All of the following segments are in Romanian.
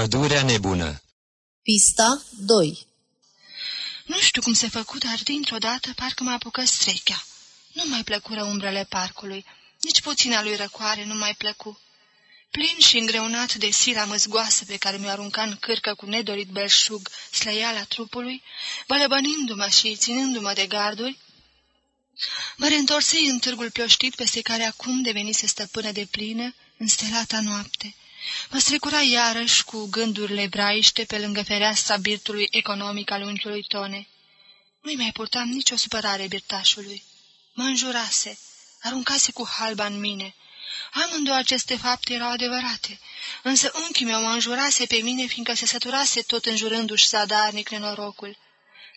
Pădurea nebună Pista 2 Nu știu cum se făcut, dar dintr-o dată parcă mă apucă strechea. Nu mai plăcură umbrele parcului, nici puțina lui răcoare nu mai plăcu. Plin și îngreunat de sila măzgoasă pe care mi-o arunca în cârcă cu nedorit belșug slăiala trupului, bălăbănindu-mă și ținându-mă de garduri, mă reîntorsei în târgul ploștit peste care acum devenise stăpână de plină, în stelata noapte. Mă strecura iarăși cu gândurile braiște pe lângă fereastra birtului economic al unchiului Tone. Nu-i mai purtam nicio supărare birtașului. Mă înjurase, aruncase cu halba în mine. Amândouă aceste fapte erau adevărate, însă unchiul meu mă înjurase pe mine, fiindcă se săturase tot înjurându-și zadarnic nenorocul.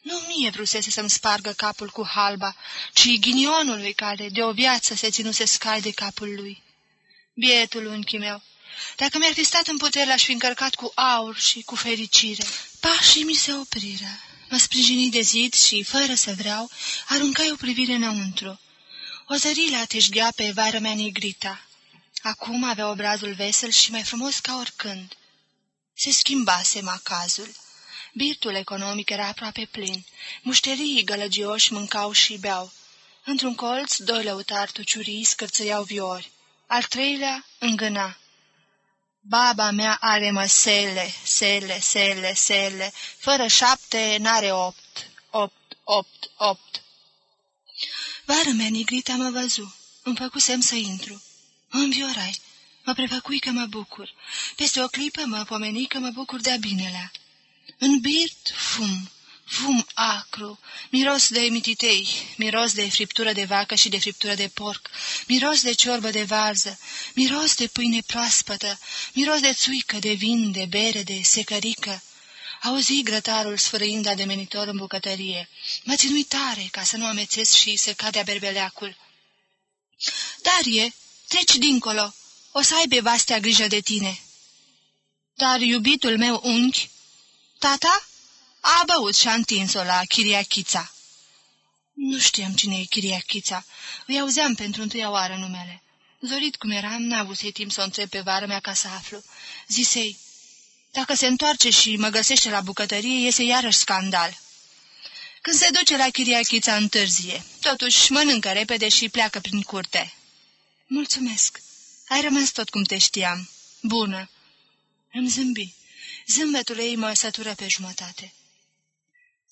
Nu mie vrusese să-mi spargă capul cu halba, ci ghinionului care de o viață se ținuse scai de capul lui. Bietul unchi meu, dacă mi-ar fi stat în putere, l-aș fi încărcat cu aur și cu fericire. Pașii mi se opriră. Mă sprijini de zid și, fără să vreau, aruncai o privire înăuntru. O zărilă teșghea pe vară mea negrita. Acum avea obrazul vesel și mai frumos ca oricând. Se schimbase macazul. Birtul economic era aproape plin. Mușterii gălăgioși mâncau și beau. Într-un colț, doi lăutari tuciurii scârțăiau viori. Al treilea îngâna. Baba mea are măsele, sele, sele, sele, fără șapte n-are opt, opt, opt, opt. Vară mea nigrita mă văzu, îmi făcu semn să intru. Mă înviorai, mă prefăcui că mă bucur. Peste o clipă mă pomeni că mă bucur de-a binelea. În birt, fum, fum acru, miros de mititei, miros de friptură de vacă și de friptură de porc, miros de ciorbă de varză, miros de pâine proaspătă, miros de țuică, de vin, de bere, de secărică. Auzi grătarul sfărâind ademenitor în bucătărie. Mă ținui tare ca să nu amețesc și să cadea berbeleacul. Darie, treci dincolo, o să aibă vastea grijă de tine. Dar iubitul meu unchi, tata, a băut și a întins-o la Chiriachița. Nu știam cine e Chiriachița. Îi auzeam pentru întâia oară numele. Zorit cum eram, n-a avut timp să o întreb pe vară mea ca să aflu. Zisei, dacă se întoarce și mă găsește la bucătărie, iese iarăși scandal. Când se duce la Chiriachița, întârzie. Totuși, mănâncă repede și pleacă prin curte. Mulțumesc. Ai rămas tot cum te știam. Bună. Îmi zâmbi. Zâmbetul ei mă sătură pe jumătate.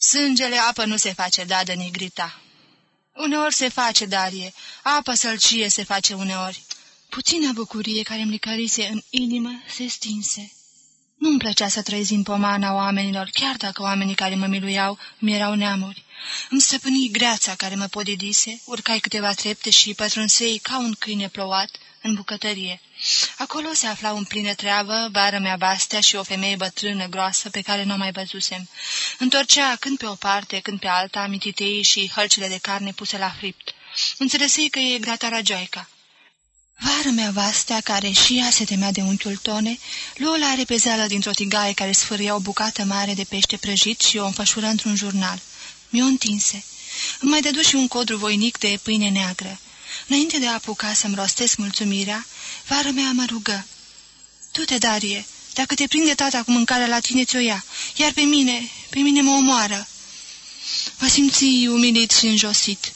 Sângele apă nu se face, dadă nigrita. Uneori se face, Darie, apă sălcie se face uneori. Puțină bucurie care îmi licărise în inimă se stinse. Nu-mi plăcea să trăiesc în pomana oamenilor, chiar dacă oamenii care mă miluiau mi erau neamuri. Îmi stăpâni greața care mă podidise, urcai câteva trepte și pătrunsei ca un câine plouat în bucătărie. Acolo se aflau în plină treabă bară mea bastea și o femeie bătrână groasă pe care nu o mai văzusem. Întorcea când pe o parte, când pe alta, amititeii și hălcile de carne puse la fript. Înțelesei că e gratara Joica. Vară mea vastea, care și ea se temea de unchiul Tone, luă la repezeală dintr-o tigaie care sfârâia o bucată mare de pește prăjit și o înfășură într-un jurnal. Mi-o întinse. Îmi mai dădu și un codru voinic de pâine neagră. Înainte de a apuca să-mi rostesc mulțumirea, vară mea mă rugă. Tu-te, Darie, dacă te prinde tata cu mâncarea la tine, ți-o ia, iar pe mine, pe mine mă omoară. Mă simți umilit și înjosit.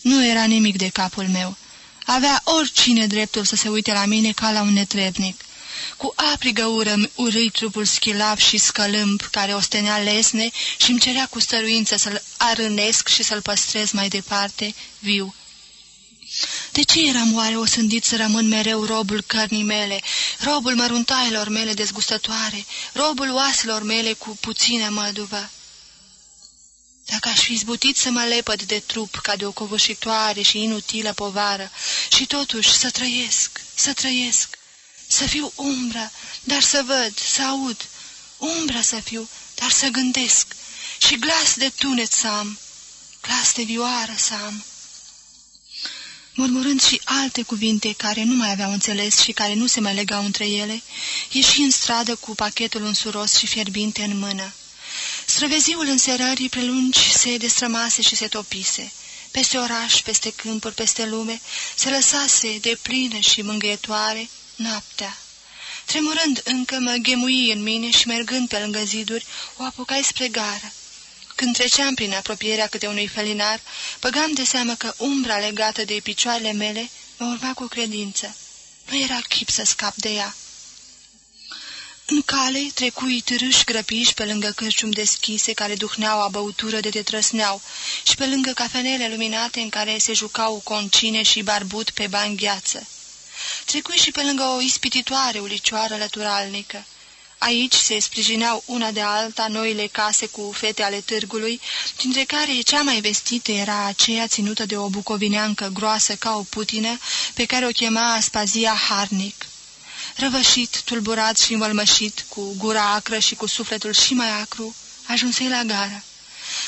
Nu era nimic de capul meu. Avea oricine dreptul să se uite la mine ca la un netrebnic. Cu aprigă ură urâi trupul schilav și scălâmb care ostenea lesne și îmi cerea cu stăruință să-l arânesc și să-l păstrez mai departe, viu. De ce eram oare osândit să rămân mereu robul cărnii mele, robul măruntailor mele dezgustătoare, robul oaselor mele cu puțină măduvă? Dacă aș fi zbutit să mă lepăd de trup ca de o covârșitoare și inutilă povară și totuși să trăiesc, să trăiesc, să fiu umbră, dar să văd, să aud, umbră să fiu, dar să gândesc și glas de tunet să am, glas de vioară să am. Murmurând și alte cuvinte care nu mai aveau înțeles și care nu se mai legau între ele, ieși în stradă cu pachetul însuros și fierbinte în mână. Străveziul înserării prelungi se destrămase și se topise. Peste oraș, peste câmpuri, peste lume, se lăsase de plină și mângâietoare noaptea. Tremurând încă, mă ghemui în mine și mergând pe lângă ziduri, o apucai spre gară. Când treceam prin apropierea câte unui felinar, băgam de seamă că umbra legată de picioarele mele mă urma cu credință. Nu era chip să scap de ea. În cale trecui târâși grăpiși pe lângă cârcium deschise care duhneau a băutură de te trăsneau și pe lângă cafenele luminate în care se jucau concine și barbut pe bani gheață. Trecui și pe lângă o ispititoare ulicioară lăturalnică. Aici se sprijineau una de alta noile case cu fete ale târgului, dintre care cea mai vestită era aceea ținută de o bucovineancă groasă ca o putină, pe care o chema Aspazia Harnic. Răvășit, tulburat și învălmășit, cu gura acră și cu sufletul și mai acru, ajunsei la gară.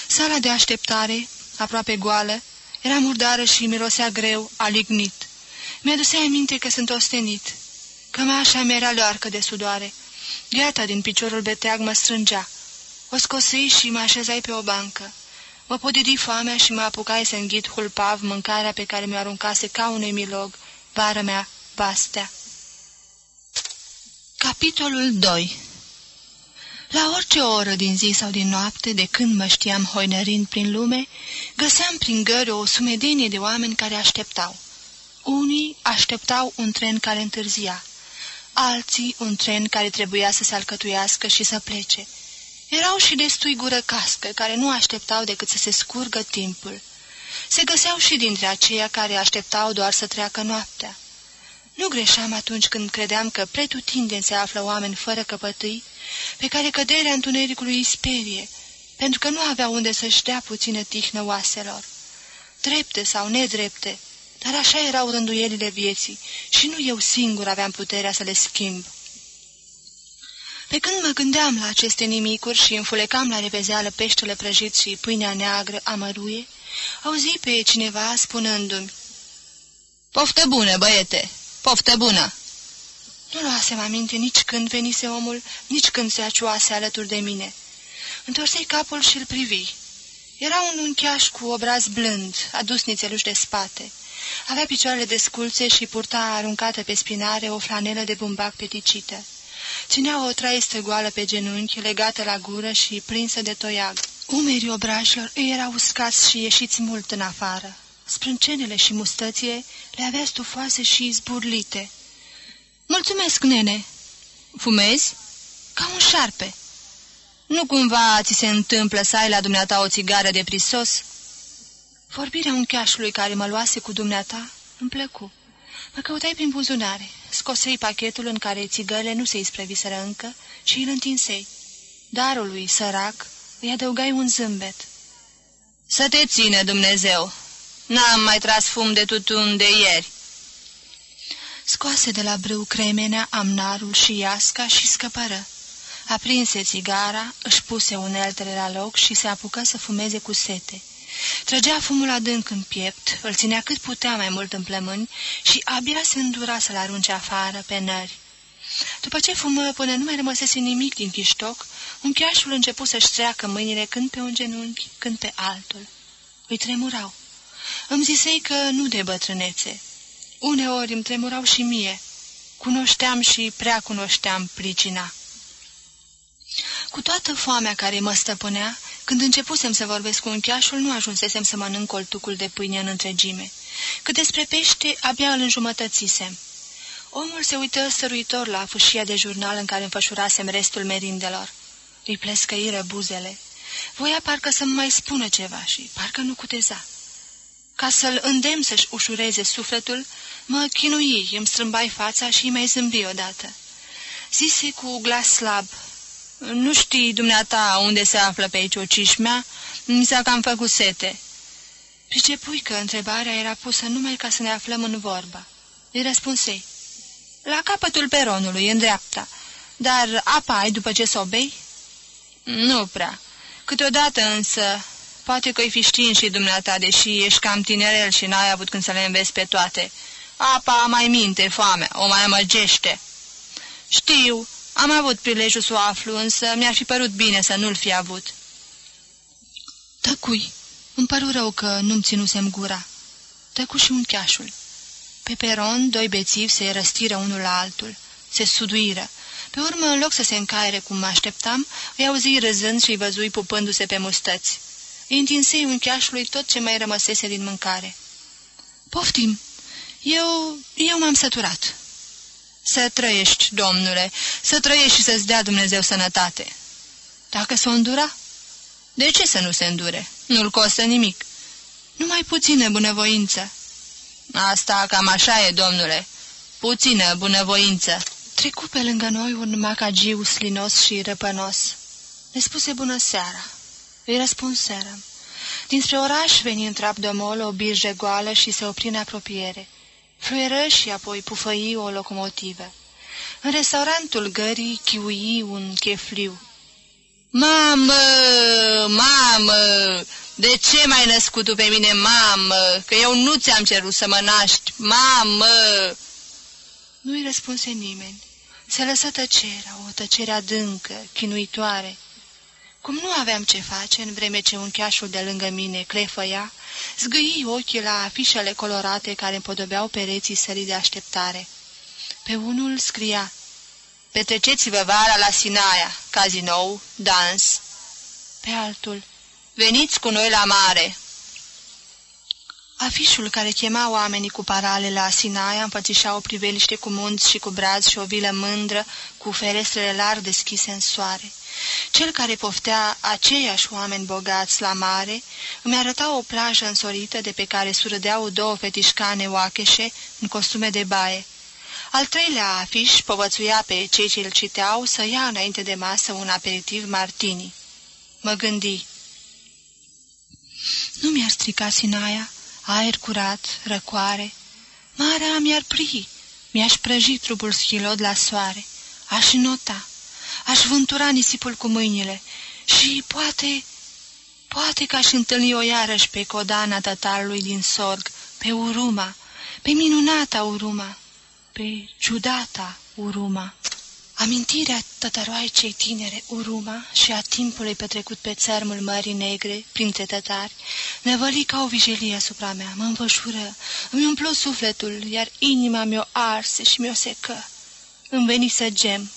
Sala de așteptare, aproape goală, era murdară și mirosea greu, alignit. Mi-adusea aminte că sunt ostenit. Cămașa mea era learcă de sudoare. Gheata din piciorul beteag mă strângea. O scosei și mă așezai pe o bancă. Mă podidi foamea și mă apucai să înghit hulpav mâncarea pe care mi-o aruncase ca unui milog, vară mea, bastea. Capitolul 2 La orice oră din zi sau din noapte, de când mă știam hoinărind prin lume, găseam prin gări o sumedenie de oameni care așteptau. Unii așteptau un tren care întârzia, alții un tren care trebuia să se alcătuiască și să plece. Erau și destui gură cască, care nu așteptau decât să se scurgă timpul. Se găseau și dintre aceia care așteptau doar să treacă noaptea. Nu greșeam atunci când credeam că pretutindeni se află oameni fără căpătâi, pe care căderea întunericului îi sperie, pentru că nu avea unde să-și dea puțină tihnă oaselor. Drepte sau nedrepte, dar așa erau rânduielile vieții și nu eu singur aveam puterea să le schimb. Pe când mă gândeam la aceste nimicuri și înfulecam la revezeală peștele prăjit și pâinea neagră amăruie, auzi pe cineva spunându-mi, Poftă bună, băiete, poftă bună! Nu luasem aminte nici când venise omul, nici când se acioase alături de mine. Întorsei capul și îl privi. Era un uncheaș cu obraz blând, adus nițeluș de spate. Avea picioarele desculțe și purta aruncată pe spinare o flanelă de bumbac peticită. Ținea o traie goală pe genunchi, legată la gură și prinsă de toiag. Umerii obrajilor îi erau uscați și ieșiți mult în afară. Sprâncenele și mustățile le avea stufoase și zburlite. Mulțumesc, nene!" Fumezi?" Ca un șarpe." Nu cumva ți se întâmplă să ai la dumneata o țigară de prisos?" Vorbirea uncheașului care mă luase cu dumneata îmi plăcu. Mă căutai prin buzunare, scosei pachetul în care țigările nu se ispreviseră încă și îl întinsei. Darului, sărac, îi adăugai un zâmbet. Să te ține, Dumnezeu! N-am mai tras fum de tutun de ieri." Scoase de la brâu cremenea, amnarul și iasca și scăpără. Aprinse țigara, își puse uneltele la loc și se apucă să fumeze cu sete. Trăgea fumul adânc în piept, îl ținea cât putea mai mult în plămâni și abia se îndura să-l arunce afară, pe nări. După ce fumă până nu mai rămăsese nimic din chiștoc, uncheașul început să-și treacă mâinile când pe un genunchi, când pe altul. Îi tremurau. Îmi zisei că nu de bătrânețe. Uneori îmi tremurau și mie. Cunoșteam și prea cunoșteam pricina. Cu toată foamea care mă stăpânea, când începusem să vorbesc cu uncheașul, nu ajunsesem să mănânc coltucul de pâine în întregime. Cât despre pește, abia îl înjumătățisem. Omul se uită stăruitor la fâșia de jurnal în care înfășurasem restul merindelor. Îi plescăiră buzele. Voia parcă să-mi mai spună ceva și parcă nu cuteza. Ca să-l îndemn să-și ușureze sufletul, mă chinui, îmi strâmbai fața și îi mai zâmbi odată. Zise cu glas slab, nu știi, dumneata, unde se află pe aici o cișmea? Mi s-a cam făcut sete." Pricepui că întrebarea era pusă numai ca să ne aflăm în vorbă. Îi răspunsei. La capătul peronului, în dreapta. Dar apa ai după ce sobei?" Nu prea. Câteodată însă, poate că-i fi știin și dumneata, deși ești cam tinerel și n-ai avut când să le înveți pe toate. Apa mai minte foamea, o mai amăgește." Știu, am avut prilejul să o aflu, însă mi-ar fi părut bine să nu-l fi avut. Tăcui. Îmi păru rău că nu-mi ținusem gura. Tăcu și un cheașul. Pe peron, doi bețivi se răstiră unul la altul. Se suduiră. Pe urmă, în loc să se încaire cum mă așteptam, îi auzi râzând și-i văzui pupându-se pe mustăți. Îi întinsei uncheașului tot ce mai rămăsese din mâncare. Poftim! Eu... eu m-am săturat." Să trăiești, domnule, să trăiești și să-ți dea Dumnezeu sănătate." Dacă s-o îndura?" De ce să nu se îndure? Nu-l costă nimic." Numai puțină bunăvoință." Asta cam așa e, domnule. Puțină bunăvoință." Trecu pe lângă noi un macagiu slinos și răpănos. Ne spuse bună seara. Îi răspunserăm. Dinspre oraș veni în trap domol o birge goală și se opri în apropiere. Fluieră și apoi pufăi o locomotivă. În restaurantul gării chiui un chefliu. Mamă, mamă, de ce m-ai născut tu pe mine, mamă? Că eu nu ți-am cerut să mă naști, mamă! Nu-i răspunse nimeni. Se lăsă tăcerea, o tăcere adâncă, chinuitoare. Cum nu aveam ce face, în vreme ce uncheașul de lângă mine clefăia, zgâi ochii la afișele colorate care împodobeau pereții sării de așteptare. Pe unul scria, Petreceți-vă vara la Sinaia, cazinou, dans. Pe altul, Veniți cu noi la mare!" Afișul care chema oamenii cu parale la Sinaia împățișa o priveliște cu munți și cu brazi și o vilă mândră cu ferestrele larg deschise în soare. Cel care poftea aceiași oameni bogați la mare îmi arăta o plajă însorită de pe care surâdeau două fetișcane oacheșe în costume de baie. Al treilea afiș povățuia pe cei ce îl citeau să ia înainte de masă un aperitiv martini. Mă gândi, nu mi-ar strica Sinaia, aer curat, răcoare. Marea mi-ar pri, mi-aș prăji trupul schilod la soare, aș nota, aș vântura nisipul cu mâinile și poate, poate că aș întâlni o iarăși pe codana tătarului din sorg, pe Uruma, pe minunata Uruma, pe ciudata Uruma. Amintirea tătăroaicei tinere, uruma și a timpului petrecut pe țărmul Mării Negre, printre tătari, năvăli ca o vijelie asupra mea, mă învășură, îmi umplu sufletul, iar inima mi-o arse și mi-o secă. Îmi veni să gem,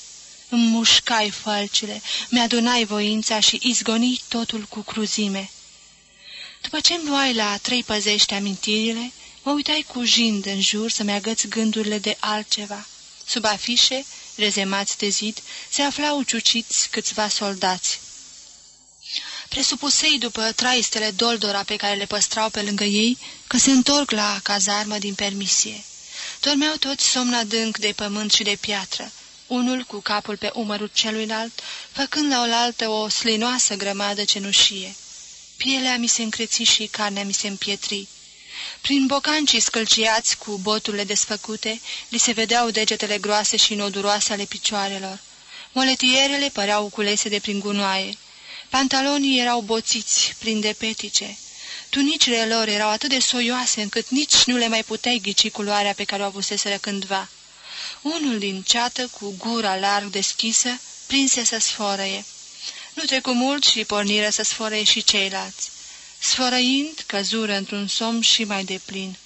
îmi mușcai fălcile, mi-adunai voința și izgoni totul cu cruzime. După ce-mi luai la trei păzești amintirile, mă uitai cu jind în jur să-mi agăț gândurile de altceva. Sub afișe, rezemați de zid, se aflau ciuciți câțiva soldați. Presupusei după traistele doldora pe care le păstrau pe lângă ei, că se întorc la cazarmă din permisie. Dormeau toți somn adânc de pământ și de piatră, unul cu capul pe umărul celuilalt, făcând la oaltă o slinoasă grămadă cenușie. Pielea mi se încreți și carnea mi se împietri. Prin bocancii scălciați cu boturile desfăcute, li se vedeau degetele groase și noduroase ale picioarelor. Moletierele păreau culese de prin gunoaie. Pantalonii erau boțiți, plini de petice. Tunicile lor erau atât de soioase încât nici nu le mai puteai ghici culoarea pe care o avuseseră cândva. Unul din ceată, cu gura larg deschisă, prinse să sforăie. Nu trecu mult și porniră să sforăie și ceilalți. Sfărăind, căzură într-un somn și mai deplin.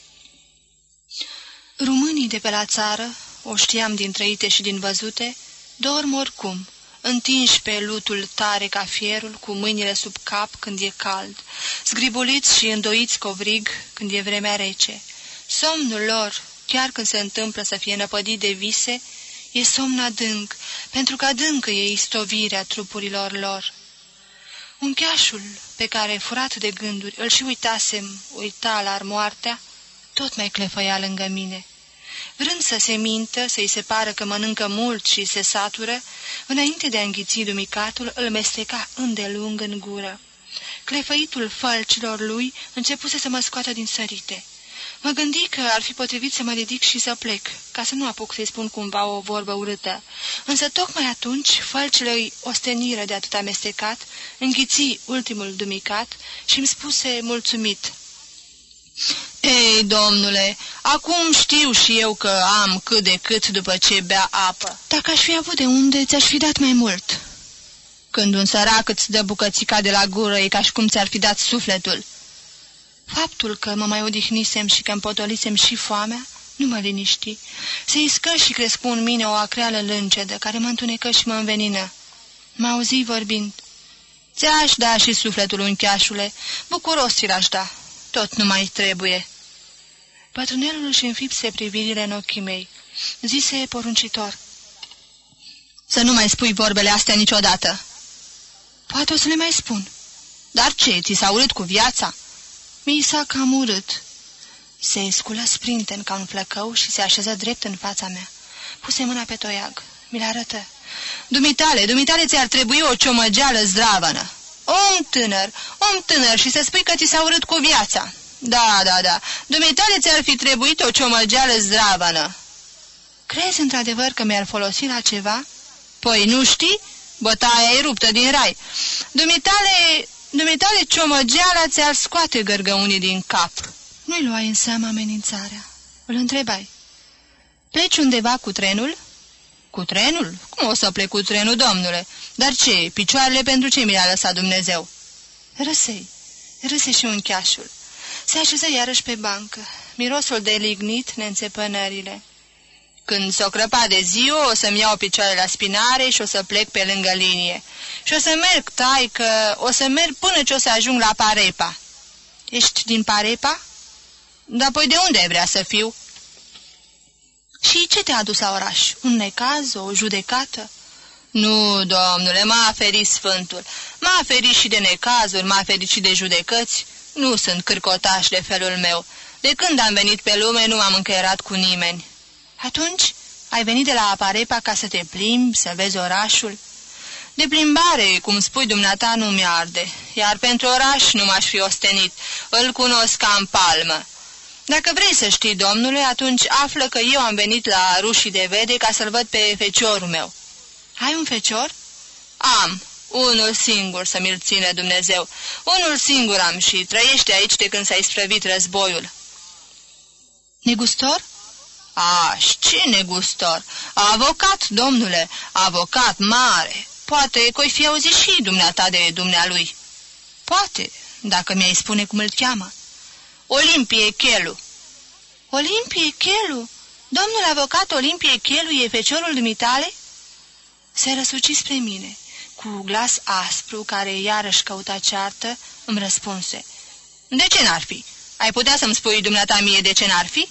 Rumânii de pe la țară, o știam din trăite și din văzute, dorm oricum, întinși pe lutul tare ca fierul, cu mâinile sub cap când e cald, zgribuliți și îndoiți covrig când e vremea rece. Somnul lor, chiar când se întâmplă să fie năpădit de vise, e somn adânc, pentru că adâncă e istovirea trupurilor lor. Uncheașul, pe care, furat de gânduri, îl și uitasem, uita la moartea, tot mai clefăia lângă mine. Vrând să se mintă, să-i se pară că mănâncă mult și se satură, înainte de a înghiți dumicatul, îl mesteca îndelung în gură. Clefăitul falcilor lui începuse să mă scoată din sărite. Mă gândi că ar fi potrivit să mă ridic și să plec, ca să nu apuc să-i spun cumva o vorbă urâtă. Însă tocmai atunci fălcile îi osteniră de atât amestecat, înghiți ultimul dumicat și îmi spuse mulțumit. Ei, domnule, acum știu și eu că am cât de cât după ce bea apă. Dacă aș fi avut de unde, ți-aș fi dat mai mult. Când un sărac îți dă bucățica de la gură, e ca și cum ți-ar fi dat sufletul. Faptul că mă mai odihnisem și că îmi potolisem și foamea, Nu mă liniști. Se iscă și crescu în mine o acreală lâncedă, care mă întunecă și mă învenină. Mă auzi vorbind. Ți-aș da și sufletul uncheașule, bucuros ți-l-aș da. Tot nu mai trebuie. Pătrânelul își înfipse privirile în ochii mei. Zise poruncitor. Să nu mai spui vorbele astea niciodată. Poate o să le mai spun. Dar ce, ți s-a urât cu viața? Mi s-a cam urât. Se sculă sprinten ca un flăcău și se așeză drept în fața mea. Puse mâna pe toiag. Mi-l arătă. Dumitale, dumitale ți-ar trebui o ciomăgeală zdravănă. Om tânăr, om tânăr și să spui că ți s-a urât cu viața. Da, da, da, dumitale ți-ar fi trebuit o ciomăgeală zdravănă. Crezi într-adevăr că mi-ar folosi la ceva? Păi nu știi? Bătaia e ruptă din rai. Dumitale, dumitale ciomăgeala ți-ar scoate gărgăunii din cap. Nu-i luai în seamă amenințarea. Îl întrebai. Pleci undeva cu trenul? Cu trenul? Cum o să plec cu trenul, domnule? Dar ce, picioarele pentru ce mi le-a lăsat Dumnezeu? Răsei, râse și uncheașul. Se așeză iarăși pe bancă. Mirosul de lignit ne înțepănările. Când s-o crăpa de ziua, o să-mi iau picioarele la spinare și o să plec pe lângă linie. Și o să merg, tai, că o să merg până ce o să ajung la Parepa. Ești din Parepa? Dar păi de unde ai vrea să fiu? Și ce te-a adus la oraș? Un necaz, o judecată? Nu, domnule, m-a ferit Sfântul. M-a ferit și de necazuri, m-a ferit și de judecăți. Nu sunt cârcotaș de felul meu. De când am venit pe lume, nu m-am încăierat cu nimeni. Atunci, ai venit de la Aparepa ca să te plimbi, să vezi orașul? De plimbare, cum spui dumneata, nu mi-arde, iar pentru oraș nu m-aș fi ostenit. Îl cunosc ca în palmă. Dacă vrei să știi, domnule, atunci află că eu am venit la rușii de vede ca să-l văd pe feciorul meu. Ai un fecior? Am. Unul singur să mi-l ține Dumnezeu. Unul singur am și trăiește aici de când s-a isprăvit războiul. Negustor? Aș, ce negustor? Avocat, domnule, avocat mare. Poate că fi auzit și dumneata de dumnealui. Poate, dacă mi-ai spune cum îl cheamă. Olimpie Chelu. Olimpie Chelu? Domnul avocat Olimpie Chelu e feciorul dumitale? Se răsuci spre mine. Cu glas aspru, care iarăși căuta ceartă, îmi răspunse. De ce n-ar fi? Ai putea să-mi spui dumneata mie de ce n-ar fi?"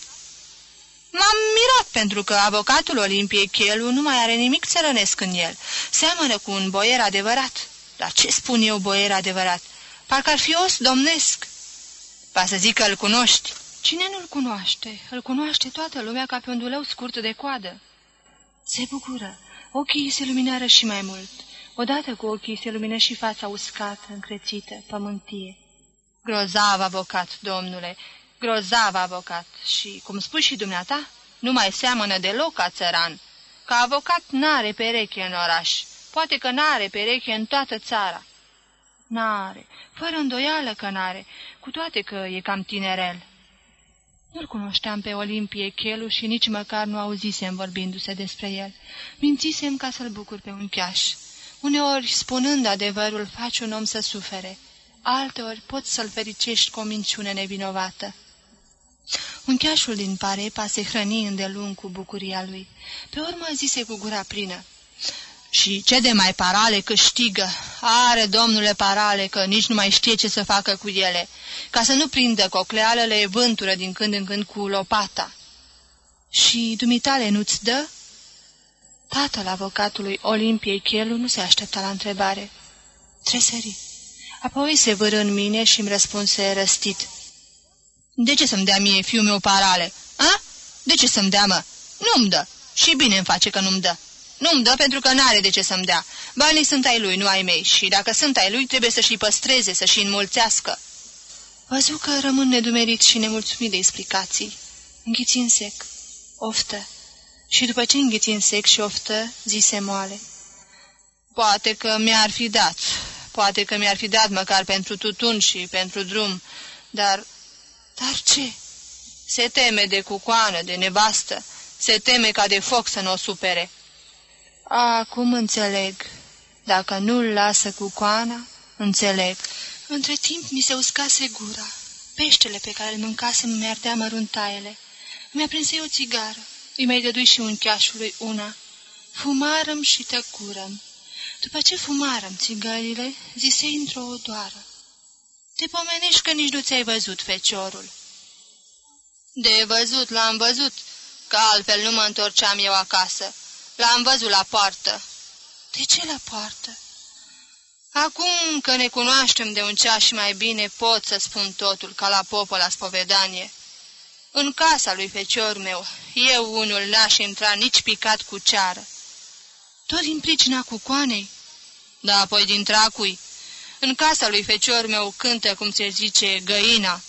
M-am mirat pentru că avocatul Olimpiei Chelu nu mai are nimic țărănesc în el. Seamănă cu un boier adevărat. Dar ce spun eu boier adevărat? Parcă ar fi os domnesc. Va să zic că îl cunoști. Cine nu-l cunoaște? Îl cunoaște toată lumea ca pe un duleu scurt de coadă. Se bucură. Ochii se luminară și mai mult. Odată cu ochii se lumină și fața uscată, încrețită, pământie. Grozav avocat, domnule, grozav avocat și, cum spui și dumneata, nu mai seamănă deloc ca țăran. Ca avocat n-are pereche în oraș, poate că n-are pereche în toată țara. N-are, fără îndoială că n-are, cu toate că e cam tinerel. Nu-l cunoșteam pe Olimpie Chelu și nici măcar nu auzisem vorbindu-se despre el. Mințisem ca să-l bucur pe un cheaș. Uneori, spunând adevărul, faci un om să sufere. Alteori poți să-l fericești cu o minciună nevinovată. Uncheașul din Parepa se hrăni îndelung cu bucuria lui. Pe urmă zise cu gura plină. Și ce de mai parale câștigă? Are, domnule parale, că nici nu mai știe ce să facă cu ele, ca să nu prindă coclealele vântură din când în când cu lopata. Și dumitale nu-ți dă? Tatăl avocatului Olimpiei Chelu nu se aștepta la întrebare. Tresări. Apoi se vâră în mine și îmi răspunse răstit. De ce să-mi dea mie fiul meu parale? A? De ce să-mi dea, mă? Nu-mi dă. Și bine îmi face că nu-mi dă. Nu-mi dă pentru că n-are de ce să-mi dea. Banii sunt ai lui, nu ai mei, și dacă sunt ai lui, trebuie să și păstreze, să și înmulțească. Văzu că rămân nedumerit și nemulțumit de explicații. Înghiți în sec. Oftă. Și după ce înghiți în sec și oftă, zise moale. Poate că mi-ar fi dat. Poate că mi-ar fi dat măcar pentru tutun și pentru drum, dar dar ce? Se teme de cucoană, de nevastă, se teme ca de foc să nu o supere. Acum înțeleg. Dacă nu-l lasă cucoana, înțeleg. Între timp mi se uscase gura. Peștele pe care îl mâncasem mi-ardea măruntaiele. Mi-a prins o țigară. Îi mai dădui și un cheașului una. Fumarăm și tăcurăm. După ce fumarăm țigările, zise într-o doară. Te pomenești că nici nu ți-ai văzut feciorul. De văzut, l-am văzut, că altfel nu mă întorceam eu acasă. L-am văzut la poartă. De ce la poartă? Acum că ne cunoaștem de un ceas și mai bine, pot să spun totul, ca la popă la spovedanie. În casa lui fecior meu, eu unul n-aș intra nici picat cu ceară. Tot din pricina cucoanei? Da, apoi din tracui. În casa lui fecior meu cântă, cum se zice, găina.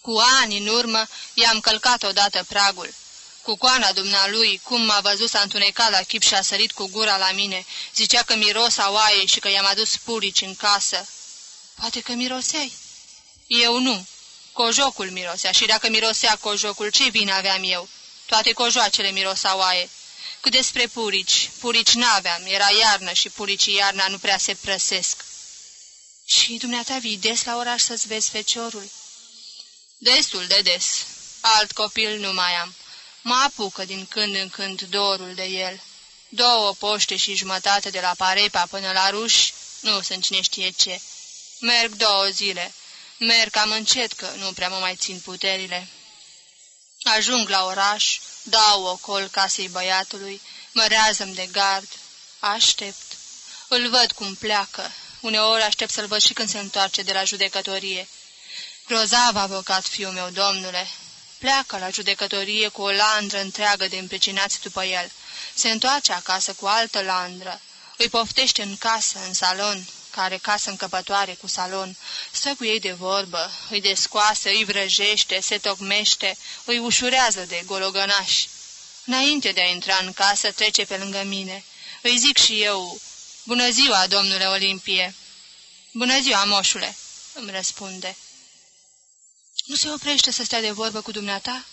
Cu ani în urmă i-am călcat odată pragul. Cu coana dumnealui, cum m-a văzut s-a întunecat la chip și a sărit cu gura la mine, zicea că miros a oaie și că i-am adus purici în casă. Poate că miroseai. Eu nu. Cojocul mirosea și dacă mirosea cojocul, ce vine aveam eu? Toate cojoacele mirosau oaie. Cât despre purici, purici n-aveam, era iarnă și puricii iarna nu prea se prăsesc. Și dumneata vii des la oraș să-ți vezi feciorul? Destul de des. Alt copil nu mai am. Mă apucă din când în când dorul de el. Două poște și jumătate de la Parepa până la Ruș, nu sunt cine știe ce. Merg două zile. Merg cam încet, că nu prea mă mai țin puterile. Ajung la oraș, dau o col casei băiatului, mă reazăm de gard, aștept. Îl văd cum pleacă, uneori aștept să-l văd și când se întoarce de la judecătorie. Grozav avocat, fiul meu, domnule, Pleacă la judecătorie cu o landră întreagă de împecinați după el. Se întoarce acasă cu altă landră. Îi poftește în casă, în salon, care casă încăpătoare cu salon, stă cu ei de vorbă, îi descoasă, îi vrăjește, se tocmește, îi ușurează de gologănaș. Înainte de a intra în casă, trece pe lângă mine. Îi zic și eu, Bună ziua, domnule Olimpie!" Bună ziua, moșule!" îmi răspunde. Nu se oprește să stea de vorbă cu dumneata?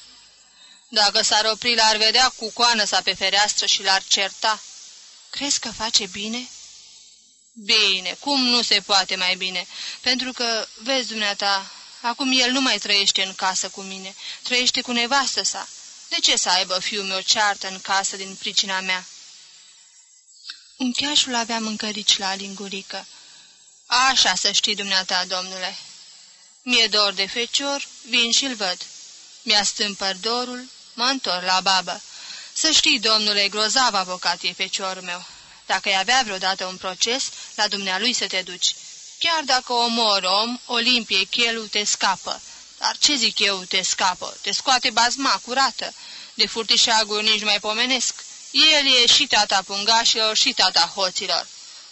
Dacă s-ar opri, l-ar vedea cu coană sa pe fereastră și l-ar certa. Crezi că face bine? Bine, cum nu se poate mai bine? Pentru că, vezi dumneata, acum el nu mai trăiește în casă cu mine, trăiește cu nevastă sa. De ce să aibă fiul meu ceartă în casă din pricina mea? Uncheașul avea mâncărici la lingurică. Așa să știi, dumneata, domnule, mi-e dor de fecior, vin și-l văd. Mi-a stâmpăr dorul, mă întorc la babă. Să știi, domnule, grozav avocat e feciorul meu. Dacă ai avea vreodată un proces, la dumnealui să te duci. Chiar dacă omor om, Olimpie chelu te scapă. Dar ce zic eu, te scapă? Te scoate bazma curată. De furtișaguri nici mai pomenesc. El e și tata pungașilor și tata hoților.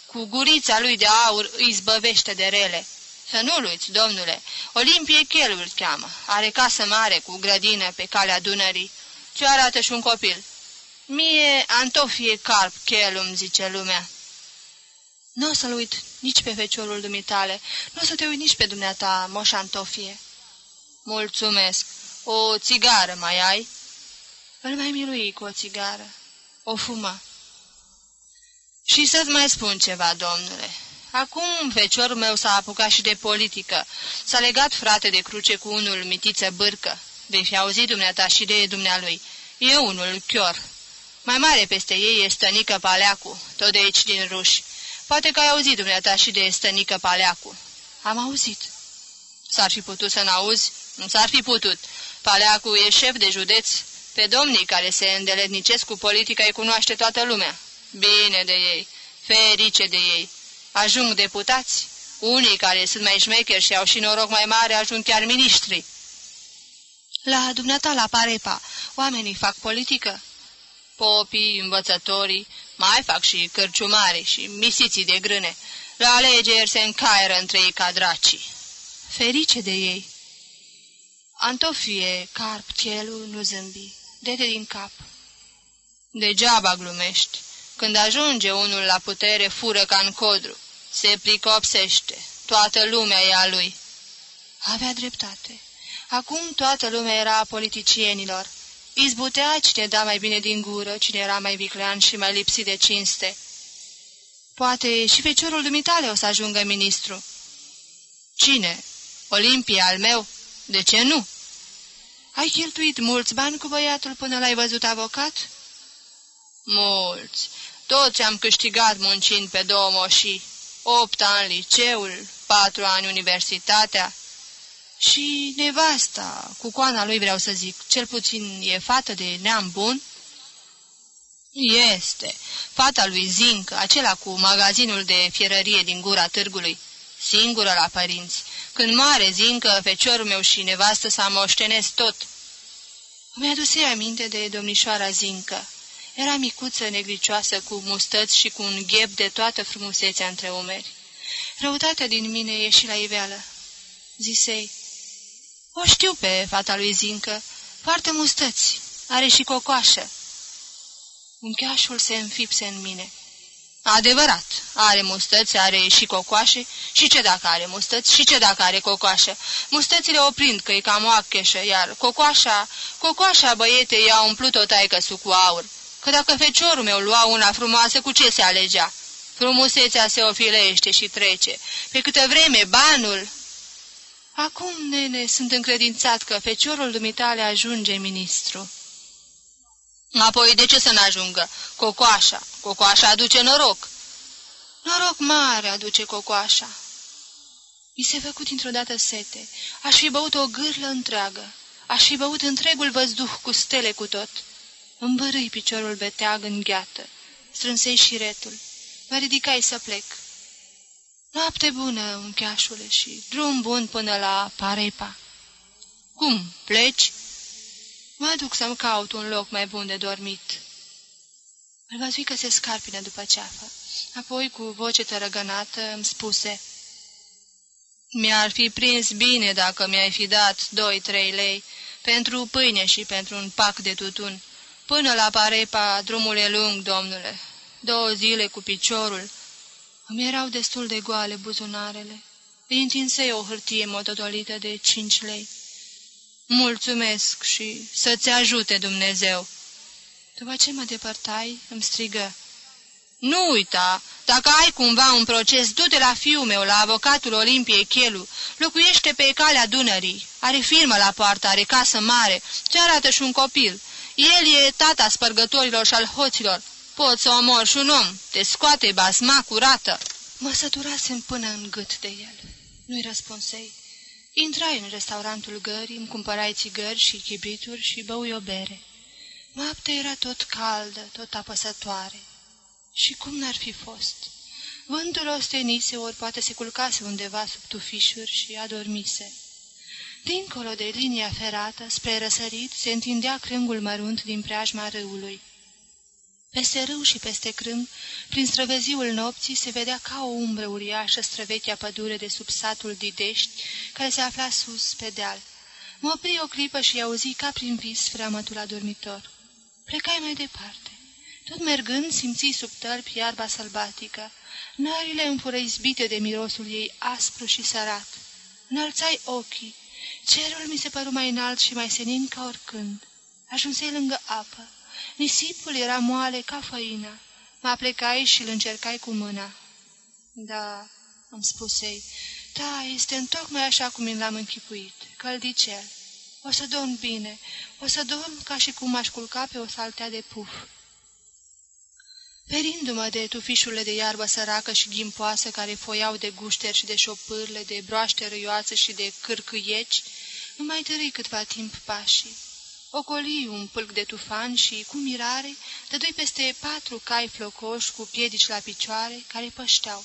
Cu gurița lui de aur îi zbăvește de rele. Să nu-l uiți, domnule, Olimpie Chelul îl cheamă. Are casă mare cu grădină pe calea Dunării. Ce arată și un copil. Mie Antofie Carp Chel, îmi zice lumea. Nu o să-l uit nici pe feciorul dumitale, nu o să te uit nici pe dumneata, moș Antofie. Mulțumesc. O țigară mai ai? Îl mai milui cu o țigară. O fumă. Și să-ți mai spun ceva, domnule. Acum feciorul meu s-a apucat și de politică. S-a legat frate de cruce cu unul mitiță bârcă. Vei fi auzit dumneata și de dumnealui. E unul chior. Mai mare peste ei e Stănică Paleacu, tot de aici din ruși. Poate că ai auzit dumneata și de Stănică Paleacu. Am auzit. S-ar fi putut să n-auzi? Nu s-ar fi putut. Paleacu e șef de județ. Pe domnii care se îndeletnicesc cu politica îi cunoaște toată lumea. Bine de ei, ferice de ei. Ajung deputați, unii care sunt mai șmecheri și au și noroc mai mare ajung chiar miniștri. La dumneata la Parepa, oamenii fac politică? Popii, învățătorii, mai fac și cărciumare și misiții de grâne. La alegeri se încaieră între ei ca dracii. Ferice de ei. Antofie, carp, cielul, nu zâmbi. Dete din cap. Degeaba glumești. Când ajunge unul la putere, fură ca în codru. Se pricopsește. Toată lumea e a lui. Avea dreptate. Acum toată lumea era a politicienilor. Izbutea cine da mai bine din gură, cine era mai viclean și mai lipsit de cinste. Poate și feciorul dumitale o să ajungă ministru. Cine? Olimpia al meu? De ce nu? Ai cheltuit mulți bani cu băiatul până l-ai văzut avocat?" Mulți. Toți am câștigat muncind pe două moșii. Opt ani liceul, patru ani universitatea. Și nevasta, cu coana lui vreau să zic, cel puțin e fată de neam bun?" Este. Fata lui Zinc, acela cu magazinul de fierărie din gura târgului. Singură la părinți. Când mare Zincă, feciorul meu și nevastă s-a moștenesc tot. Mi-a adus aminte de domnișoara Zincă. Era micuță, negricioasă, cu mustăți și cu un gheb de toată frumusețea între umeri. Răutatea din mine ieși la iveală. Zisei, o știu pe fata lui Zincă, foarte mustăți, are și cocoașă. Uncheașul se înfipse în mine. Adevărat, are mustăți, are și cocoașe, și ce dacă are mustăți, și ce dacă are cocoașă. Mustățile oprind că e cam oacheșă, iar cocoașa, cocoașa băiete i-a umplut o taică cu aur. Că dacă feciorul meu lua una frumoasă, cu ce se alegea? Frumusețea se ofilește și trece. Pe câtă vreme, banul... Acum, nene, sunt încredințat că feciorul dumitale ajunge ministru. Apoi, de ce să n-ajungă? Cocoașa. Cocoașa aduce noroc. Noroc mare aduce cocoașa. Mi se făcut într-o dată sete. Aș fi băut o gârlă întreagă. Aș fi băut întregul văzduh cu stele cu tot. Îmbărâi piciorul beteag în gheată. Strânsei și retul. Mă ridicai să plec. Noapte bună, uncheașule, și drum bun până la Parepa. Cum, pleci? Mă duc să-mi caut un loc mai bun de dormit. Îl văzui că se scarpină după ceafă. Apoi, cu voce tărăgănată, îmi spuse... Mi-ar fi prins bine dacă mi-ai fi dat doi-trei lei pentru pâine și pentru un pac de tutun. Până la Parepa, drumul e lung, domnule. Două zile cu piciorul. Îmi erau destul de goale buzunarele. Îi întinsei o hârtie mototolită de cinci lei. Mulțumesc și să-ți ajute Dumnezeu. După ce mă depărtai, îmi strigă. Nu uita, dacă ai cumva un proces, du-te la fiul meu, la avocatul Olimpiei Chelu. Locuiește pe calea Dunării. Are firmă la poartă, are casă mare. Te arată și un copil. El e tata spărgătorilor și al hoților. Poți să omori și un om. Te scoate basma curată. Mă săturasem până în gât de el. Nu-i răspunsei. Intrai în restaurantul gării, îmi cumpărai țigări și chibrituri și băui o bere. Noaptea era tot caldă, tot apăsătoare. Și cum n-ar fi fost? Vântul ostenise, ori poate se culcase undeva sub tufișuri și adormise. Dincolo de linia ferată, spre răsărit, se întindea crângul mărunt din preajma râului. Peste râu și peste crâm, prin străveziul nopții, se vedea ca o umbră uriașă străvechea pădure de sub satul Didești, care se afla sus pe deal. Mă opri o clipă și auzi ca prin vis freamătul adormitor. Plecai mai departe. Tot mergând, simți sub tălpi iarba sălbatică, nările înfurăizbite de mirosul ei aspru și sărat. Înălțai ochii. Cerul mi se păru mai înalt și mai senin ca oricând. Ajunsei lângă apă. Nisipul era moale ca făina. Mă aplecai și îl încercai cu mâna. Da, îmi spusei, da, este întocmai așa cum mi l-am închipuit, căldicel. O să dorm bine, o să dorm ca și cum aș culca pe o saltea de puf. Perindu-mă de tufișurile de iarbă săracă și ghimpoasă care foiau de gușteri și de șopârle, de broaște răioase și de cârcâieci, îmi mai târâi câtva timp pașii. Ocoli un pâlc de tufan și, cu mirare, dădui peste patru cai flocoși cu piedici la picioare, care pășteau.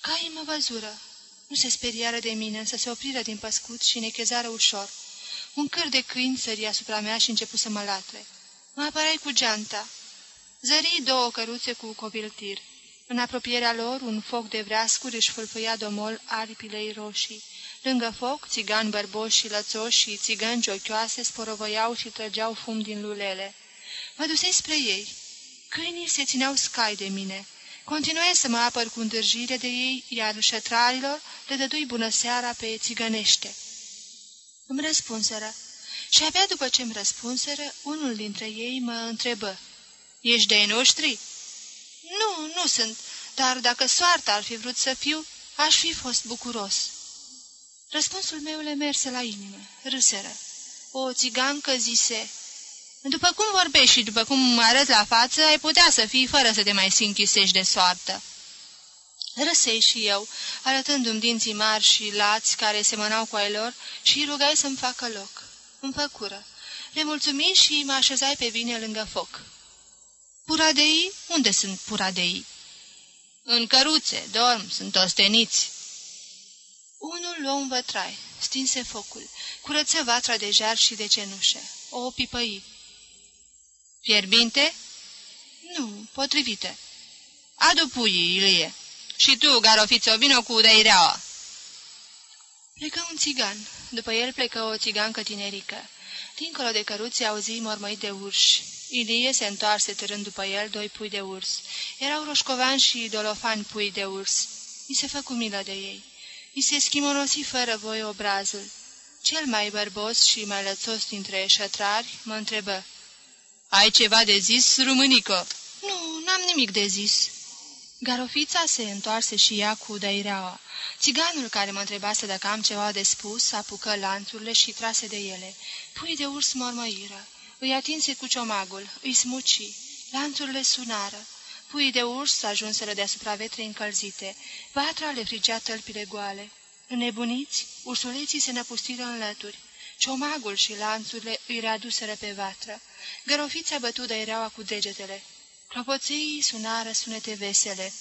Caii mă văzură. Nu se speriară de mine, însă se opriră din păscut și nechezară ușor. Un căr de câini sări asupra mea și începu să mă latre. Mă apărai cu geanta. Zări două căruțe cu copil tir. În apropierea lor, un foc de vreascuri își fâlfâia domol aripilei roșii. Lângă foc, țigani bărboși și lățoși și țigani ochioase sporovăiau și trăgeau fum din lulele. Mă dusei spre ei. Câinii se țineau scai de mine. Continuai să mă apăr cu îndârjire de ei, iar șătrarilor le dădui bună seara pe țigănește. Îmi răspunseră. Și abia după ce îmi răspunseră, unul dintre ei mă întrebă. Ești de-ai noștri?" Nu, nu sunt, dar dacă soarta ar fi vrut să fiu, aș fi fost bucuros." Răspunsul meu le merse la inimă, râseră. O țigancă zise, După cum vorbești și după cum arăți la față, ai putea să fii fără să te mai sinchisești de soartă. Răsei și eu, arătându-mi dinții mari și lați care semănau cu ai lor și îi rugai să-mi facă loc. Îmi făcură. Le mulțumi și mă așezai pe bine lângă foc. Puradei? Unde sunt puradei? În căruțe, dorm, sunt osteniți. Unul luă un vătrai, stinse focul, curăță vatra de jar și de cenușă, o pipăi. Fierbinte? Nu, potrivite. Adu puii, Ilie. Și tu, garofițo, vină cu udăireaua. Plecă un țigan. După el plecă o țigancă tinerică. Dincolo de căruțe auzi mormăit de urși. Ilie se întoarse târând după el doi pui de urs. Erau roșcovan și dolofani pui de urs. I se făcu milă de ei. I se schimonosi fără voi obrazul. Cel mai bărbos și mai lățos dintre șătrari mă întrebă. Ai ceva de zis, rumânică?" Nu, n-am nimic de zis." Garofița se întoarse și ea cu dăireaua. Țiganul care mă întrebase dacă am ceva de spus, apucă lanțurile și trase de ele. Pui de urs mormăiră. Îi atinse cu ciomagul, îi smuci. Lanțurile sunară. Puii de urs ajunseră deasupra vetrei încălzite. Vatra le frigea tălpile goale. Înnebuniți, ursuleții se năpustiră în lături. Ciomagul și lanțurile îi readuseră pe vatră. Gărofița bătu de ereaua cu degetele. Clopoței sunară sunete vesele.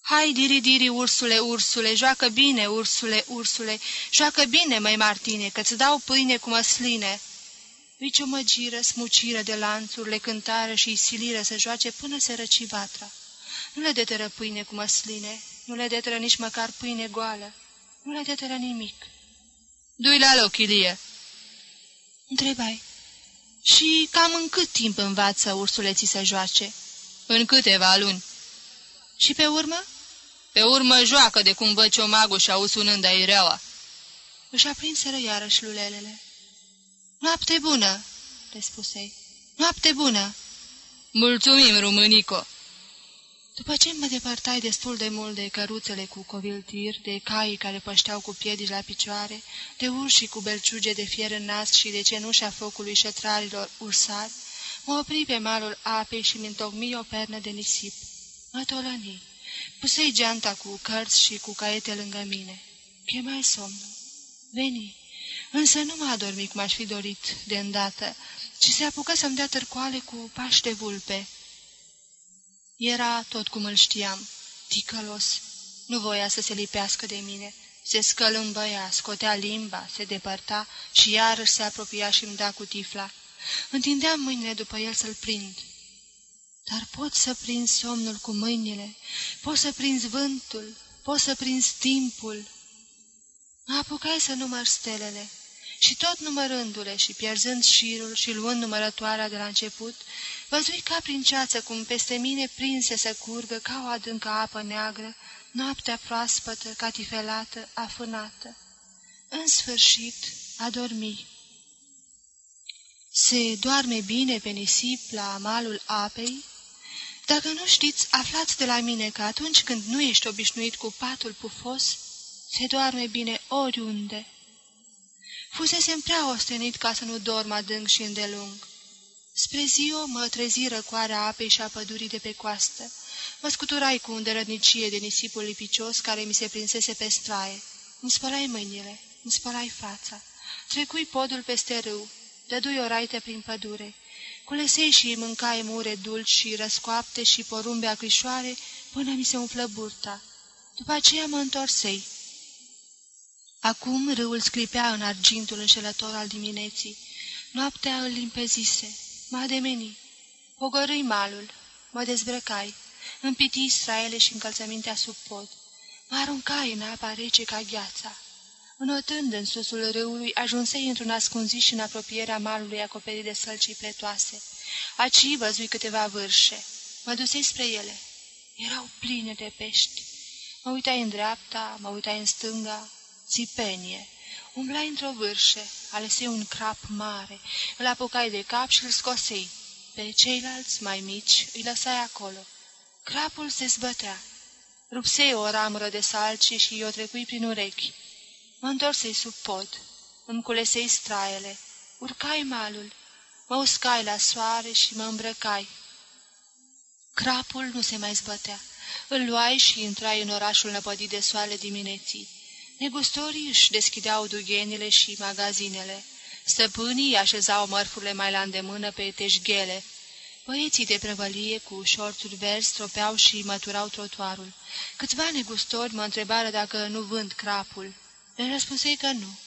Hai, diri, diri, ursule, ursule, joacă bine, ursule, ursule, joacă bine, mai Martine, că-ți dau pâine cu măsline." Îi ciomăgiră, smuciră de lanțurile, cântară și îi siliră să joace până se răci vatra. Nu le deteră pâine cu măsline, nu le deteră nici măcar pâine goală, nu le deteră nimic. Du-i la loc, Ilie!" Întrebai. Și cam în cât timp învață ursuleții să joace?" În câteva luni." Și pe urmă?" Pe urmă joacă de cum văd ciomagul și au sunând aireaua." Își aprinseră iarăși lulelele. Noapte bună!" le spusei. Noapte bună!" Mulțumim, rumânico!" După ce mă depărtai destul de mult de căruțele cu coviltir, de cai care pășteau cu piedici la picioare, de urși cu belciuge de fier în nas și de cenușa focului șătrarilor ursari, mă opri pe malul apei și mi întocmi o pernă de nisip. Mă tolăni. Pusei geanta cu cărți și cu caiete lângă mine. Chemai somnul. Veni. Însă nu m-a adormit cum aș fi dorit de îndată, ci se apucă să-mi dea târcoale cu paște de vulpe. Era tot cum îl știam, ticălos. Nu voia să se lipească de mine. Se scălâmbăia, scotea limba, se depărta și iarăși se apropia și îmi da cu tifla. Întindeam mâinile după el să-l prind. Dar pot să prind somnul cu mâinile, pot să prind vântul, pot să prind timpul. Mă apucai să număr stelele și tot numărându-le și pierzând șirul și luând numărătoarea de la început, văzui ca prin ceață cum peste mine prinse să curgă ca o adâncă apă neagră, noaptea proaspătă, catifelată, afânată. În sfârșit, a dormi. Se doarme bine pe nisip la malul apei? Dacă nu știți, aflați de la mine că atunci când nu ești obișnuit cu patul pufos, se doarme bine oriunde. Fusesem prea ostenit ca să nu dorm adânc și îndelung. Spre ziua mă trezi răcoarea apei și a pădurii de pe coastă. Mă scuturai cu îndărădnicie de nisipul lipicios care mi se prinsese pe straie. Îmi spălai mâinile, îmi spălai fața. Trecui podul peste râu, dădui o raită prin pădure. Culesei și mâncai mure dulci și răscoapte și porumbe acrișoare până mi se umflă burta. După aceea mă întorsei. Acum râul sclipea în argintul înșelător al dimineții. Noaptea îl limpezise. Mă ademeni. Pogorâi malul. Mă dezbrăcai. Împitii straele și încălțămintea sub pod. Mă aruncai în apa rece ca gheața. Înotând în susul râului, ajunsei într-un ascunziș în apropierea malului acoperit de sălcii pletoase. Aci văzui câteva vârșe. Mă dusei spre ele. Erau pline de pești. Mă uitai în dreapta, mă uitai în stânga, țipenie. Umblai într-o vârșe, alesei un crap mare, îl apucai de cap și îl scosei. Pe ceilalți, mai mici, îi lăsai acolo. Crapul se zbătea. Rupsei o ramură de salci și i-o trecui prin urechi. Mă întorsei sub pod. îmi culesei straiele, urcai malul, mă uscai la soare și mă îmbrăcai. Crapul nu se mai zbătea. Îl luai și intrai în orașul năpădit de soare dimineții. Negustorii își deschideau dughenile și magazinele. Stăpânii așezau mărfurile mai la îndemână pe teșghele. Băieții de prăvălie cu șorțuri verzi tropeau și măturau trotuarul. Câțiva negustori mă întrebară dacă nu vând crapul. Le răspunsei că nu.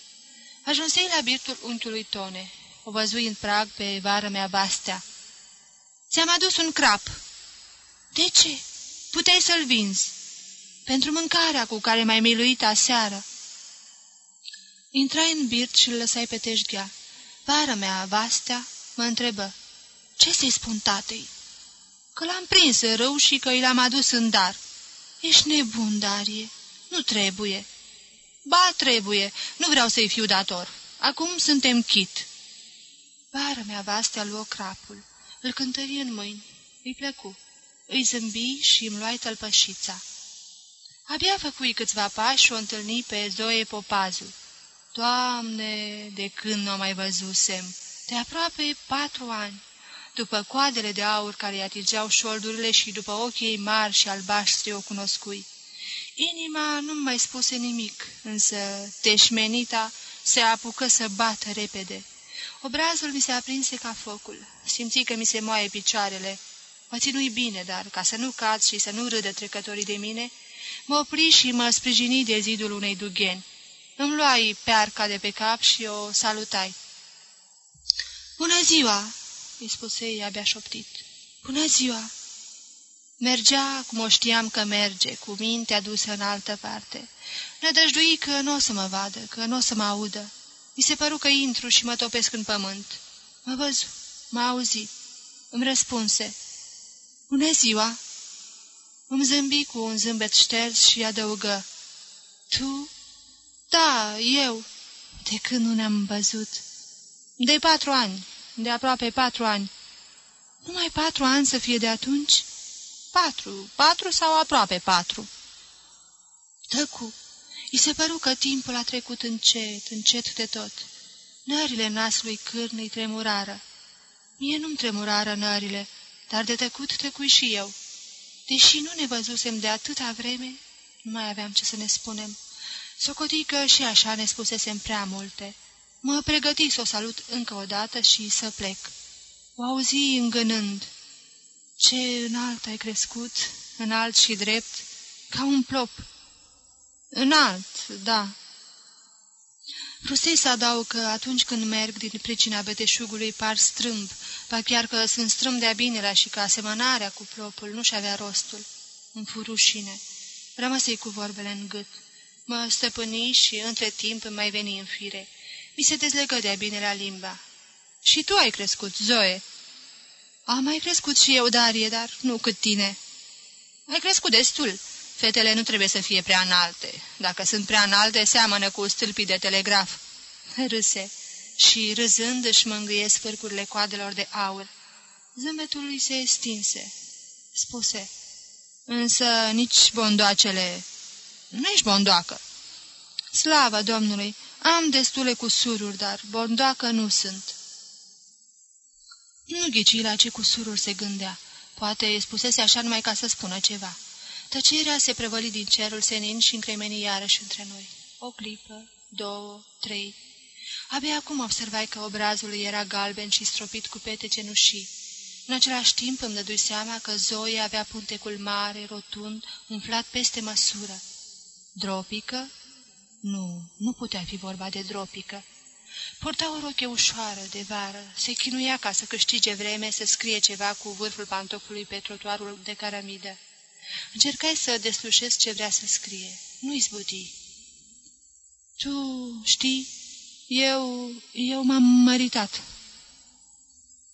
Ajunsei la birtul unchiului Tone. O văzui în prag pe vară mea Bastea. Ți-am adus un crap." De ce? Puteai să-l vinzi." Pentru mâncarea cu care m-ai miluit aseară." Intrai în birt și îl lăsai pe teșghea. Vara mea, Vastea, mă întrebă. Ce să-i spun tatei?" Că l-am prins în rău și că i l-am adus în dar." Ești nebun, Darie. Nu trebuie." Ba, trebuie. Nu vreau să-i fiu dator. Acum suntem chit." Vara mea, Vastea luă crapul. Îl cântări în mâini. Îi plăcu. Îi zâmbi și îmi luai tălpășița. Abia făcui câțiva pași și o întâlni pe Zoe Popazu. Doamne, de când nu o mai văzusem! De aproape patru ani. După coadele de aur care îi atingeau șoldurile și după ochii ei mari și albaștri o cunoscui. Inima nu mai spuse nimic, însă teșmenita se apucă să bată repede. Obrazul mi se aprinse ca focul. Simți că mi se moaie picioarele. Mă ținui bine, dar ca să nu cad și să nu râdă trecătorii de mine, mă opri și mă sprijini de zidul unei dugheni. Îmi luai pe arca de pe cap și o salutai. Bună ziua!" îi spuse ei abia șoptit. Bună ziua!" Mergea cum o știam că merge, cu mintea dusă în altă parte. Nădăjdui că nu o să mă vadă, că nu o să mă audă. Mi se păru că intru și mă topesc în pământ. Mă văzu, m-a auzit. Îmi răspunse. Bună ziua! Îmi zâmbi cu un zâmbet șters și adăugă. Tu? Da, eu. De când nu ne-am văzut? De patru ani, de aproape patru ani. Numai patru ani să fie de atunci? Patru, patru sau aproape patru. Tăcu, I se păru că timpul a trecut încet, încet de tot. Nările nasului cârnei tremurară. Mie nu-mi tremurară nările, dar de tăcut tăcui și eu. Deși nu ne văzusem de atâta vreme, nu mai aveam ce să ne spunem. Socotii că și așa ne spusesem prea multe. Mă pregăti să o salut încă o dată și să plec. O auzi îngânând. Ce înalt ai crescut, înalt și drept, ca un plop. Înalt, da. Vrusei să adaug că atunci când merg din pricina beteșugului par strâmb, pa chiar că sunt strâmb de-a binelea și că asemănarea cu plopul nu-și avea rostul. Îmi fu rușine. Rămăsei cu vorbele în gât. Mă stăpâni și între timp îmi mai veni în fire. Mi se dezlegă de-a binelea limba. Și tu ai crescut, Zoe." Am mai crescut și eu, Darie, dar nu cât tine." Ai crescut destul." Fetele nu trebuie să fie prea înalte. Dacă sunt prea înalte, seamănă cu stâlpii de telegraf. Râse și, râzând, își mângâie sfârcurile coadelor de aur. Zâmbetul lui se stinse. Spuse, însă nici bondoacele... Nu ești bondoacă. Slavă Domnului! Am destule cu sururi, dar bondoacă nu sunt. Nu ghici la ce cu sururi se gândea. Poate spusese așa numai ca să spună ceva. Tăcerea se prăvăli din cerul senin și încremeni iarăși între noi. O clipă, două, trei. Abia acum observai că obrazul era galben și stropit cu pete cenușii. În același timp îmi dădui seama că Zoe avea puntecul mare, rotund, umflat peste măsură. Dropică? Nu, nu putea fi vorba de dropică. Porta o roche ușoară de vară, se chinuia ca să câștige vreme să scrie ceva cu vârful pantofului pe trotuarul de caramidă. Încercai să deslușesc ce vrea să scrie. Nu izbuti. Tu știi, eu, eu m-am măritat.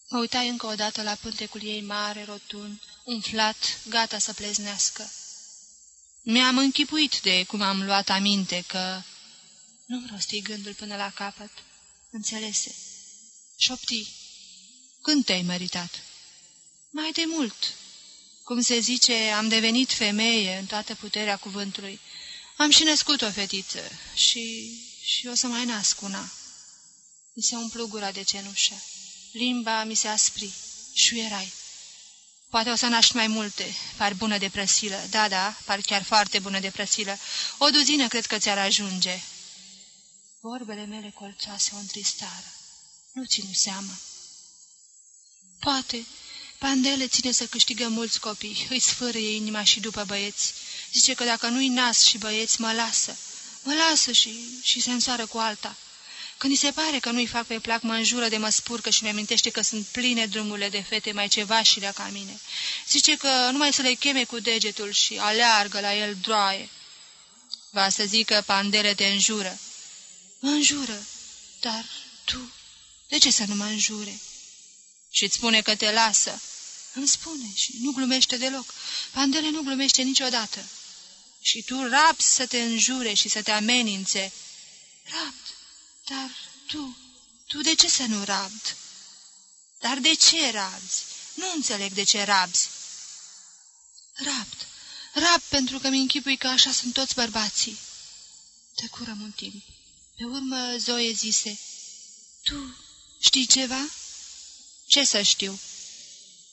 Mă uitai încă o dată la pântecul ei mare, rotund, umflat, gata să pleznească. Mi-am închipuit de cum am luat aminte că... Nu-mi rosti gândul până la capăt. Înțelese. Șopti. Când te-ai măritat? Mai de mult, cum se zice, am devenit femeie în toată puterea cuvântului. Am și născut o fetiță și, și o să mai nasc una. Mi se umplu gura de cenușă. Limba mi se aspri. Șuierai. Poate o să naști mai multe. Par bună de prăsilă. Da, da, par chiar foarte bună de prăsilă. O duzină cred că ți-ar ajunge. Vorbele mele colțoase o întristară. Nu ținu seama. Poate. Pandele ține să câștigă mulți copii. Îi sfârâie inima și după băieți. Zice că dacă nu-i nas și băieți, mă lasă. Mă lasă și, și se însoară cu alta. Când îi se pare că nu-i fac pe plac, mă înjură de mă spurcă și mi-amintește că sunt pline drumurile de fete mai ceva și la ca mine. Zice că numai să le cheme cu degetul și aleargă la el droaie. Va să zică pandele te înjură. Mă înjură, dar tu, de ce să nu mă înjure? Și-ți spune că te lasă. Îmi spune și nu glumește deloc. Pandele nu glumește niciodată. Și tu rabzi să te înjure și să te amenințe. Rabd, dar tu, tu de ce să nu rabd? Dar de ce rabzi? Nu înțeleg de ce rabzi. Rabd, rabd pentru că mi închipui că așa sunt toți bărbații. Tăcurăm un timp. Pe urmă Zoe zise, Tu știi ceva?" Ce să știu?"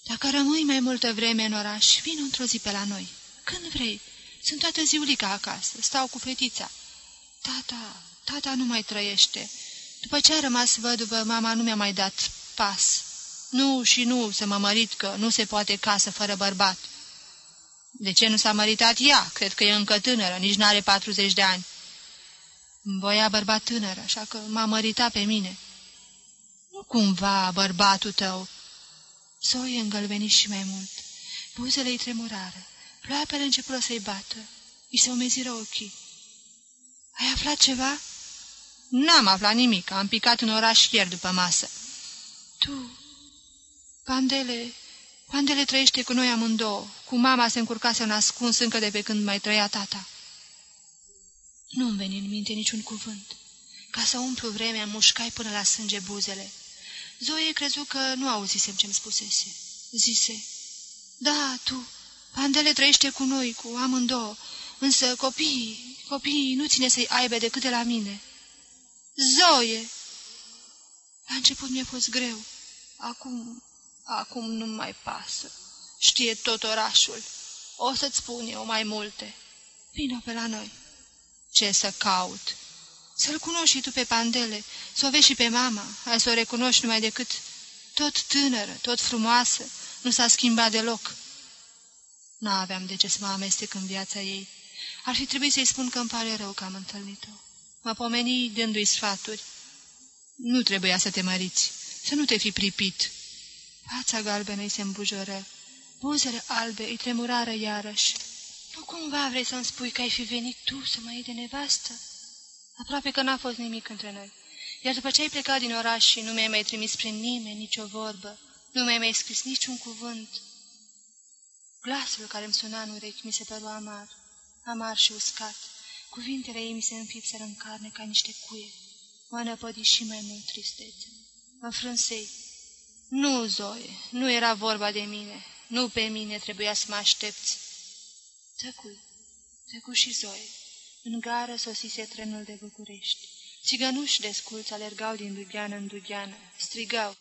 Dacă rămâi mai multă vreme în oraș, vin într-o zi pe la noi. Când vrei. Sunt toată ziulica acasă. Stau cu fetița. Tata, tata nu mai trăiește. După ce a rămas văduvă, mama nu mi-a mai dat pas. Nu și nu să mă mărit că nu se poate casă fără bărbat. De ce nu s-a măritat ea? Cred că e încă tânără, nici n-are 40 de ani. Voia bărbat tânăr, așa că m-a măritat pe mine. Nu cumva bărbatul tău. Zoe îngălveni și mai mult. Buzele-i tremurară. Ploapele începură să-i bată. I se umeziră ochii. Ai aflat ceva?" N-am aflat nimic. Am picat în oraș ieri după masă." Tu, Pandele, Pandele trăiește cu noi amândouă. Cu mama se încurcase un ascuns încă de pe când mai trăia tata." Nu-mi veni în minte niciun cuvânt. Ca să umplu vremea, mușcai până la sânge buzele. Zoe crezu că nu auzisem ce-mi spusese. Zise, Da, tu, Pandele trăiește cu noi, cu amândouă, însă copiii, copiii nu ține să-i aibă decât de la mine. Zoe! La început mi-a fost greu. Acum, acum nu mai pasă. Știe tot orașul. O să-ți spun eu mai multe. Vino pe la noi. Ce să caut? Să-l cunoști și tu pe Pandele, să o vezi și pe mama, ai să o recunoști numai decât tot tânără, tot frumoasă, nu s-a schimbat deloc. N-aveam de ce să mă amestec în viața ei. Ar fi trebuit să-i spun că îmi pare rău că am întâlnit-o. Mă pomeni dându-i sfaturi. Nu trebuia să te măriți, să nu te fi pripit. Fața galbenă îi se îmbujoră, buzele albe îi tremurară iarăși. Nu cumva vrei să-mi spui că ai fi venit tu să mă iei de nevastă? Aproape că n-a fost nimic între noi. Iar după ce ai plecat din oraș și nu mi-ai mai trimis prin nimeni nicio vorbă, nu mi-ai mai scris niciun cuvânt, glasul care îmi suna în urechi mi se păru amar, amar și uscat. Cuvintele ei mi se înfipseră în carne ca niște cuie. Mă năpădi și mai mult tristețe. Mă frânsei. Nu, Zoe, nu era vorba de mine. Nu pe mine trebuia să mă aștepți. Tăcui, tăcu și Zoe. În gară sosise trenul de București. Țigănuși de sculți alergau din dugheană în dugheană, strigau.